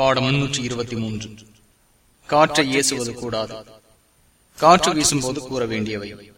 பாடம் முன்னூற்றி இருபத்தி மூன்று. காற்றை ஏசுவது கூடாது. காற்று வீசும் போது கூற வேண்டியவை.